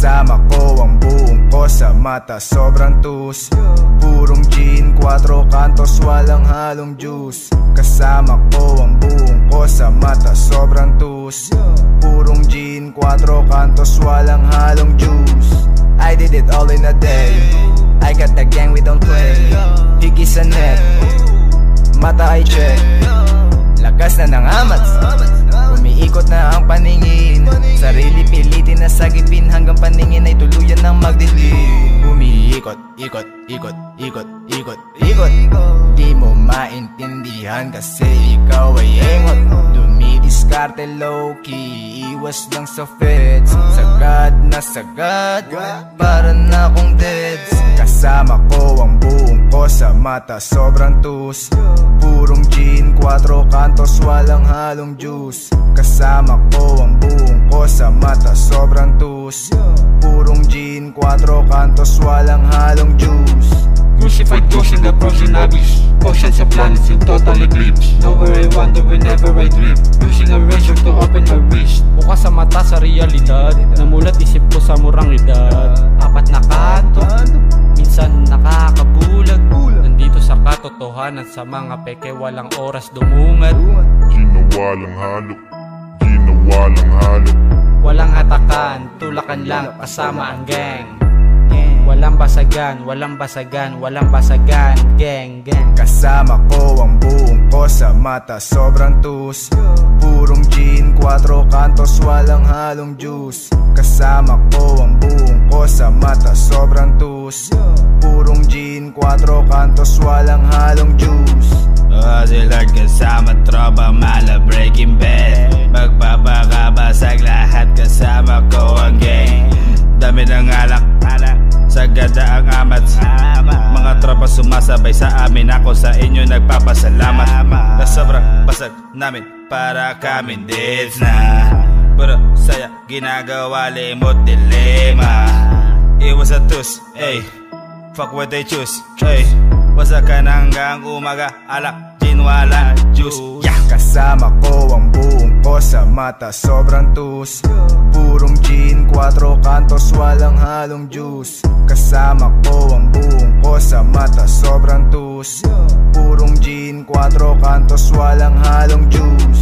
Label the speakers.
Speaker 1: Kasama ko ang buong ko sa mata Sobrang tus. Purong gin, quattro kantos Walang halong juice. Kasama ko ang buong ko sa mata Sobrang tus. Purong gin, quattro kantos Walang halong juice. I did it all in a day. I got the gang, we don't play. Higi sa net Mata ay check. Lakas na ng amats Umiikot na ang paningin. Sarili na sagipin Hanggang paningin ay tuluyan ng magdilim. Umiikot, ikot, ikot, ikot, ikot, ikot. Di mo maintindihan kasi ikaw ay engot. Dumidiskarte low-key Iwas lang sa feds. Sagad na sagad Para na akong deads Kasama ko ang buong ko sa mata Sobrang tus. Purong gin, quattro kantos Walang halong juice. Kasama ko ang kantos Walang halong juice.
Speaker 2: Crucified ghost in the frozen abyss Oceans and planets in total eclipse. Nowhere I wander whenever I dream Using a razor to open my wrist.
Speaker 3: Bukas sa mata sa realidad. Namulat isip ko sa murang edad. Apat na kanto Minsan nakakabulag. Nandito sa katotohanan Sa mga peke walang oras dumungad
Speaker 4: Ginawa lang halo Ginawa lang halo.
Speaker 3: Walang atakan Tulakan lang kasama ang gang Walang basagan, walang basagan, walang basagan. Gang, gang.
Speaker 1: Kasama ko ang buong ko sa mata Sobrang tus. Purong gin, quattro kantos Walang halong juice. Kasama ko ang buong ko sa mata Sobrang tus. Purong gin, quattro kantos Walang halong juice.
Speaker 5: Oh, si Lord kasama tropa Tropa sumasabay sa amin. Ako sa inyo nagpapasalamat. Na sobrang basag namin Para kami. Deads na. Pero saya ginagawa limot dilema. Iwas sa tus, ey Fuck what they choose, ey Wasakan hanggang umaga Alak, gin, wala, juice. Yeah!
Speaker 1: Kasama ko ang buong ko sa mata Sobrang tus. Purong gin, quattro kantos Walang halong juice. Kasama ko ang buong Kantos Walang halong juice